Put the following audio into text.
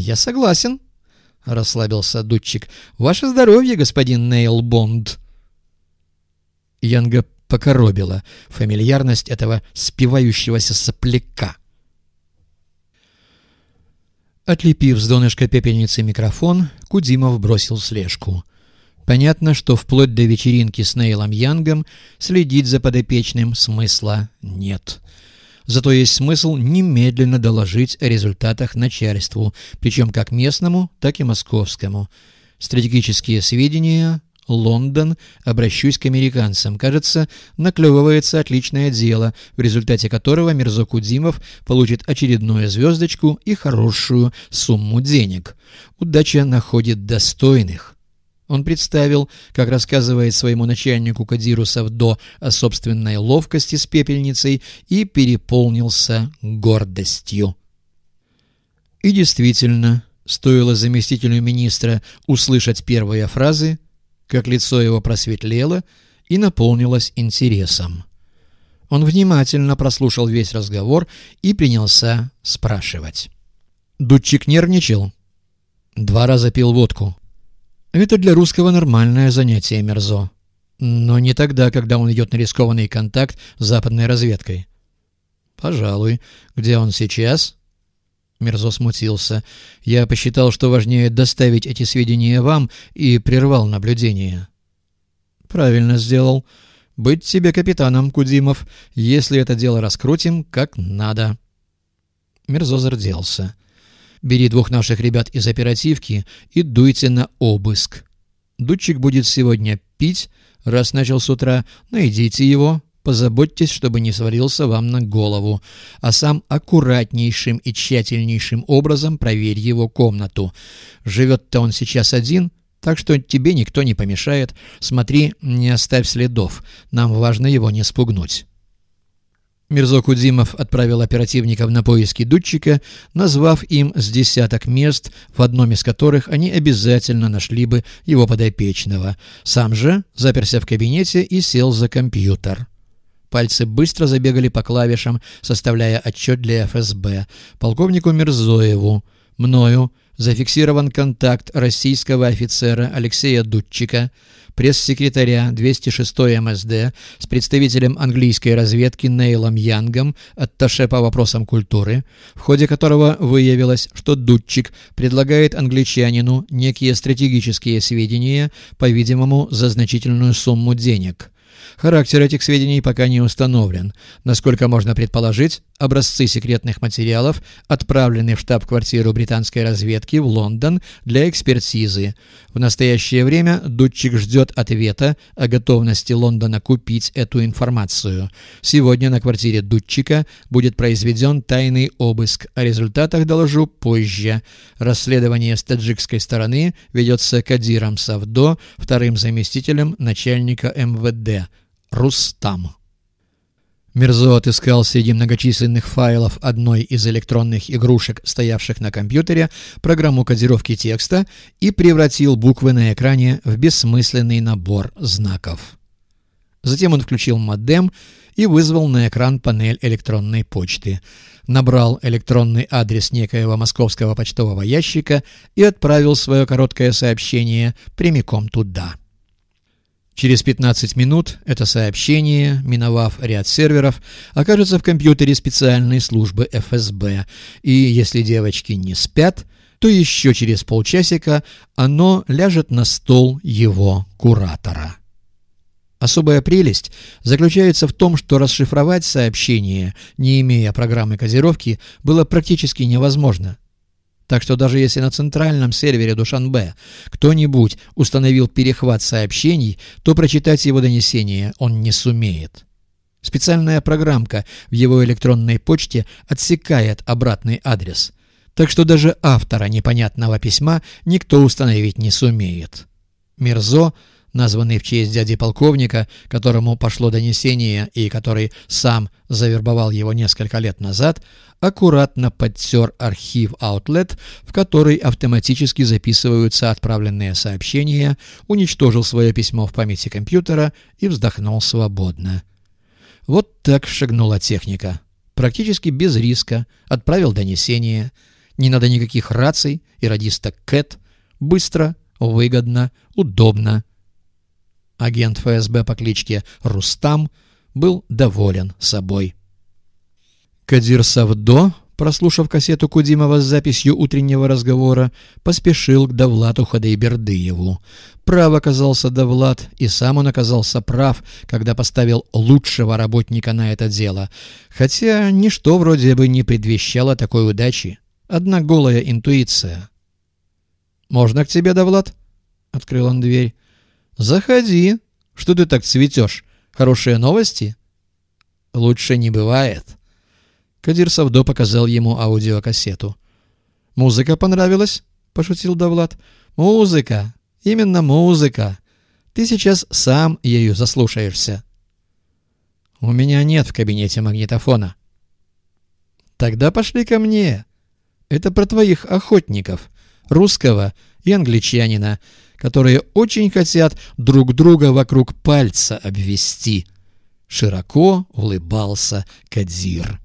«Я согласен», — расслабился дудчик. «Ваше здоровье, господин Нейл Бонд». Янга покоробила фамильярность этого спивающегося сопляка. Отлепив с донышка пепельницы микрофон, Кудимов бросил слежку. Понятно, что вплоть до вечеринки с Нейлом Янгом следить за подопечным смысла нет. Зато есть смысл немедленно доложить о результатах начальству, причем как местному, так и московскому. Стратегические сведения Лондон, обращусь к американцам. Кажется, наклевывается отличное дело, в результате которого Мирзо Кудимов получит очередную звездочку и хорошую сумму денег. Удача находит достойных. Он представил, как рассказывает своему начальнику Кадиру Савдо о собственной ловкости с пепельницей и переполнился гордостью. И действительно, стоило заместителю министра услышать первые фразы, как лицо его просветлело и наполнилось интересом. Он внимательно прослушал весь разговор и принялся спрашивать. Дудчик нервничал. Два раза пил водку. Это для русского нормальное занятие, Мерзо. Но не тогда, когда он идет на рискованный контакт с западной разведкой. Пожалуй. Где он сейчас? Мерзо смутился. «Я посчитал, что важнее доставить эти сведения вам и прервал наблюдение». «Правильно сделал. Быть тебе капитаном, Кудимов, если это дело раскрутим как надо». Мерзо зарделся. «Бери двух наших ребят из оперативки и дуйте на обыск. Дудчик будет сегодня пить, раз начал с утра, найдите его, Позаботьтесь, чтобы не свалился вам на голову, а сам аккуратнейшим и тщательнейшим образом проверь его комнату. Живет-то он сейчас один, так что тебе никто не помешает. Смотри, не оставь следов. Нам важно его не спугнуть». Мирзо Кудзимов отправил оперативников на поиски Дудчика, назвав им с десяток мест, в одном из которых они обязательно нашли бы его подопечного. Сам же заперся в кабинете и сел за компьютер. Пальцы быстро забегали по клавишам, составляя отчет для ФСБ. Полковнику Мирзоеву, мною, зафиксирован контакт российского офицера Алексея Дудчика, пресс-секретаря 206 МСД с представителем английской разведки Нейлом Янгом, атташе по вопросам культуры, в ходе которого выявилось, что Дудчик предлагает англичанину некие стратегические сведения, по-видимому, за значительную сумму денег. Характер этих сведений пока не установлен. Насколько можно предположить, образцы секретных материалов отправлены в штаб-квартиру британской разведки в Лондон для экспертизы. В настоящее время Дудчик ждет ответа о готовности Лондона купить эту информацию. Сегодня на квартире Дудчика будет произведен тайный обыск. О результатах доложу позже. Расследование с таджикской стороны ведется Кадиром Савдо, вторым заместителем начальника МВД. Рустам. Мирзо отыскал среди многочисленных файлов одной из электронных игрушек, стоявших на компьютере, программу кодировки текста и превратил буквы на экране в бессмысленный набор знаков. Затем он включил модем и вызвал на экран панель электронной почты. Набрал электронный адрес некоего московского почтового ящика и отправил свое короткое сообщение прямиком туда. Через 15 минут это сообщение, миновав ряд серверов, окажется в компьютере специальной службы ФСБ, и если девочки не спят, то еще через полчасика оно ляжет на стол его куратора. Особая прелесть заключается в том, что расшифровать сообщение, не имея программы кодировки, было практически невозможно. Так что даже если на центральном сервере Душанбе кто-нибудь установил перехват сообщений, то прочитать его донесение он не сумеет. Специальная программка в его электронной почте отсекает обратный адрес. Так что даже автора непонятного письма никто установить не сумеет. Мирзо названный в честь дяди полковника, которому пошло донесение и который сам завербовал его несколько лет назад, аккуратно подтер архив Outlet, в который автоматически записываются отправленные сообщения, уничтожил свое письмо в памяти компьютера и вздохнул свободно. Вот так шагнула техника. Практически без риска отправил донесение – Не надо никаких раций и радиста Кэт. Быстро, выгодно, удобно. Агент ФСБ по кличке Рустам был доволен собой. Кадир Савдо прослушав кассету Кудимова с записью утреннего разговора, поспешил к Давлату Хадайбердыеву. Прав оказался Давлат, и сам он оказался прав, когда поставил лучшего работника на это дело. Хотя ничто вроде бы не предвещало такой удачи. Одна голая интуиция. «Можно к тебе, Давлат?» — открыл он дверь. «Заходи. Что ты так цветешь? Хорошие новости?» «Лучше не бывает». Кадир Савдо показал ему аудиокассету. «Музыка понравилась?» — пошутил Давлад. «Музыка! Именно музыка! Ты сейчас сам ею заслушаешься». «У меня нет в кабинете магнитофона». «Тогда пошли ко мне. Это про твоих охотников, русского и англичанина, которые очень хотят друг друга вокруг пальца обвести». Широко улыбался Кадзир.